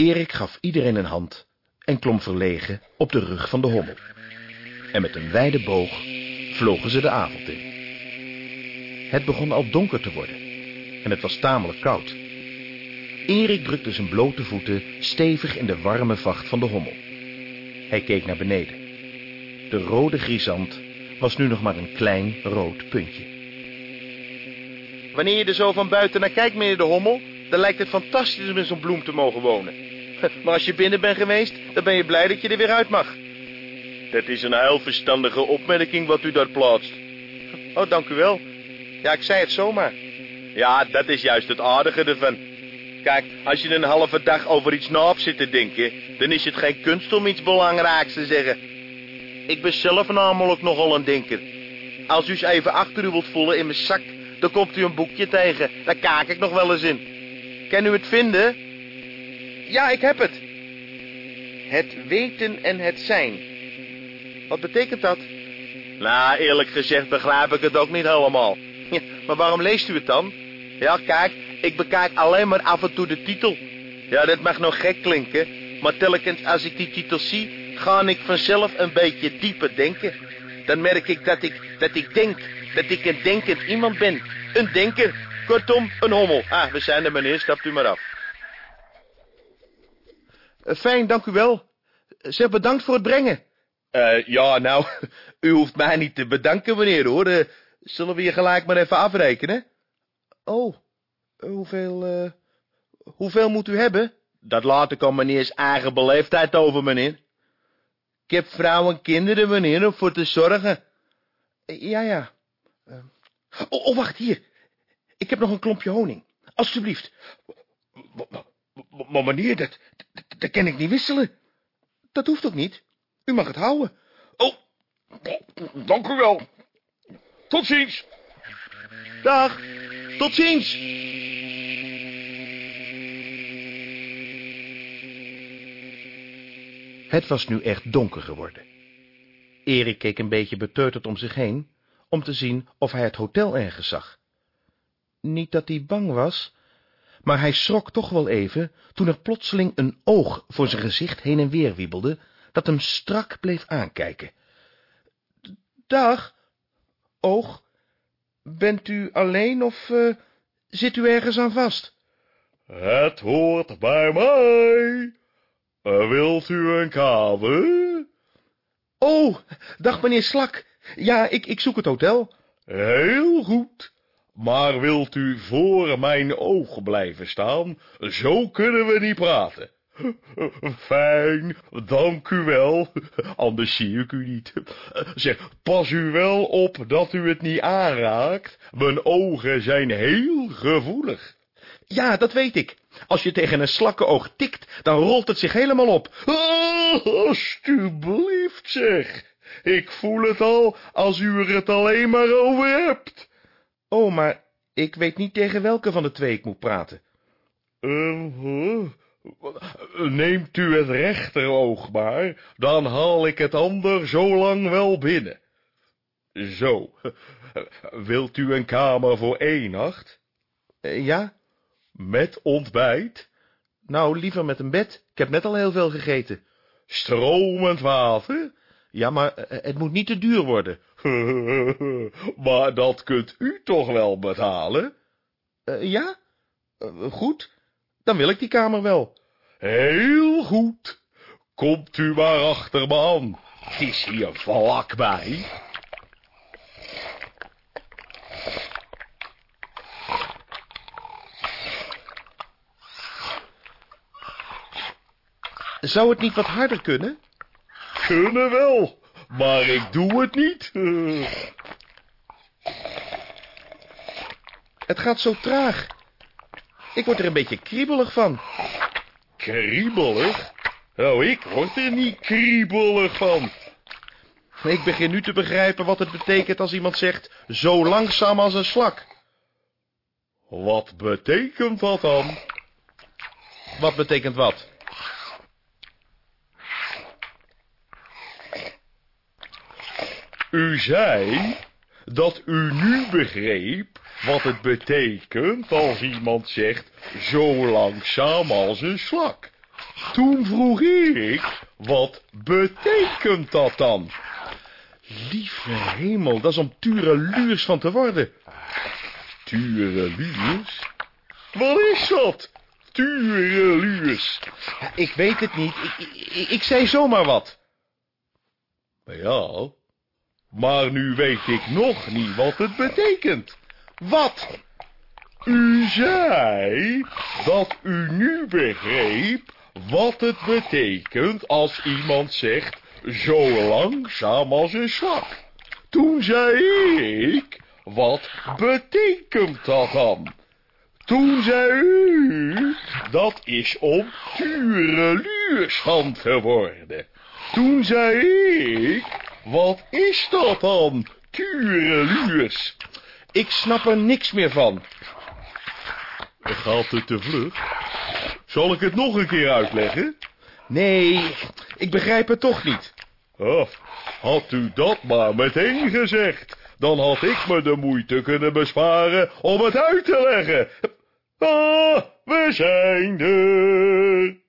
Erik gaf iedereen een hand en klom verlegen op de rug van de hommel. En met een wijde boog vlogen ze de avond in. Het begon al donker te worden en het was tamelijk koud. Erik drukte zijn blote voeten stevig in de warme vacht van de hommel. Hij keek naar beneden. De rode grisant was nu nog maar een klein rood puntje. Wanneer je er zo van buiten naar kijkt, meneer de Hommel, dan lijkt het fantastisch om in zo'n bloem te mogen wonen. Maar als je binnen bent geweest, dan ben je blij dat je er weer uit mag. Dat is een heel verstandige opmerking wat u daar plaatst. Oh, dank u wel. Ja, ik zei het zomaar. Ja, dat is juist het aardige ervan. Kijk, als je een halve dag over iets na hebt zitten denken, dan is het geen kunst om iets belangrijks te zeggen. Ik ben zelf namelijk nogal een denker. Als u eens even achter u wilt voelen in mijn zak, dan komt u een boekje tegen. Daar kaak ik nog wel eens in. Kan u het vinden? Ja, ik heb het. Het weten en het zijn. Wat betekent dat? Nou, eerlijk gezegd begrijp ik het ook niet helemaal. Maar waarom leest u het dan? Ja, kijk, ik bekijk alleen maar af en toe de titel. Ja, dat mag nog gek klinken, maar telkens als ik die titel zie, ga ik vanzelf een beetje dieper denken. Dan merk ik dat ik, dat ik denk, dat ik een denkend iemand ben. Een denker, kortom, een hommel. Ah, we zijn er meneer, stapt u maar af. Eh, fijn, dank u wel. Zeg, bedankt voor het brengen. Uh, ja, nou, u hoeft mij niet te bedanken, meneer, hoor. Uh, zullen we je gelijk maar even afrekenen? Oh, hoeveel, uh, hoeveel moet u hebben? Dat laat ik aan meneers eigen beleefdheid over, meneer. Ik heb vrouw en kinderen, meneer, om voor te zorgen. Ja, ja. Oh, oh, wacht, hier. Ik heb nog een klompje honing. Alsjeblieft. Maar meneer, dat, dat kan ik niet wisselen. Dat hoeft ook niet. U mag het houden. Oh, dank u wel. Tot ziens. Dag. Tot ziens. Het was nu echt donker geworden. Erik keek een beetje beteuterd om zich heen, om te zien of hij het hotel ergens zag. Niet dat hij bang was, maar hij schrok toch wel even, toen er plotseling een oog voor zijn gezicht heen en weer wiebelde, dat hem strak bleef aankijken. Dag, oog, bent u alleen of uh, zit u ergens aan vast? Het hoort bij mij. Uh, wilt u een kamer? Oh, dag meneer Slak. Ja, ik, ik zoek het hotel. Heel goed. Maar wilt u voor mijn oog blijven staan? Zo kunnen we niet praten. Fijn, dank u wel. Anders zie ik u niet. Zeg, pas u wel op dat u het niet aanraakt. Mijn ogen zijn heel gevoelig. Ja, dat weet ik. Als je tegen een slakkenoog tikt, dan rolt het zich helemaal op. Oh, alsjeblieft, zeg. Ik voel het al, als u er het alleen maar over hebt. Oh, maar ik weet niet tegen welke van de twee ik moet praten. Uh, neemt u het rechteroog maar, dan haal ik het ander zo lang wel binnen. Zo, wilt u een kamer voor één nacht? Uh, ja. Met ontbijt? Nou, liever met een bed. Ik heb net al heel veel gegeten. Stromend water? Ja, maar het moet niet te duur worden. maar dat kunt u toch wel betalen? Uh, ja? Uh, goed, dan wil ik die kamer wel. Heel goed. Komt u maar achter me aan. Het is hier vlakbij. Zou het niet wat harder kunnen? Kunnen wel, maar ik doe het niet. Het gaat zo traag. Ik word er een beetje kriebelig van. Kriebelig? Oh, ik word er niet kriebelig van. Ik begin nu te begrijpen wat het betekent als iemand zegt, zo langzaam als een slak. Wat betekent dat dan? Wat betekent wat? U zei dat u nu begreep wat het betekent als iemand zegt zo langzaam als een slak. toen vroeg ik, wat betekent dat dan? Lieve hemel, dat is om tureluurs van te worden. Tureluurs? Wat is dat? Tureluurs? Ja, ik weet het niet. Ik, ik, ik zei zomaar wat. Ja, maar nu weet ik nog niet wat het betekent. Wat? U zei dat u nu begreep wat het betekent als iemand zegt zo langzaam als een slag. Toen zei ik, wat betekent dat dan? Toen zei u, dat is om tureluurs van te worden. Toen zei ik, wat is dat dan, tureluurs? Ik snap er niks meer van. Gaat het te vlug? Zal ik het nog een keer uitleggen? Nee, ik begrijp het toch niet. Oh, had u dat maar meteen gezegd, dan had ik me de moeite kunnen besparen om het uit te leggen. Ah, we zijn er.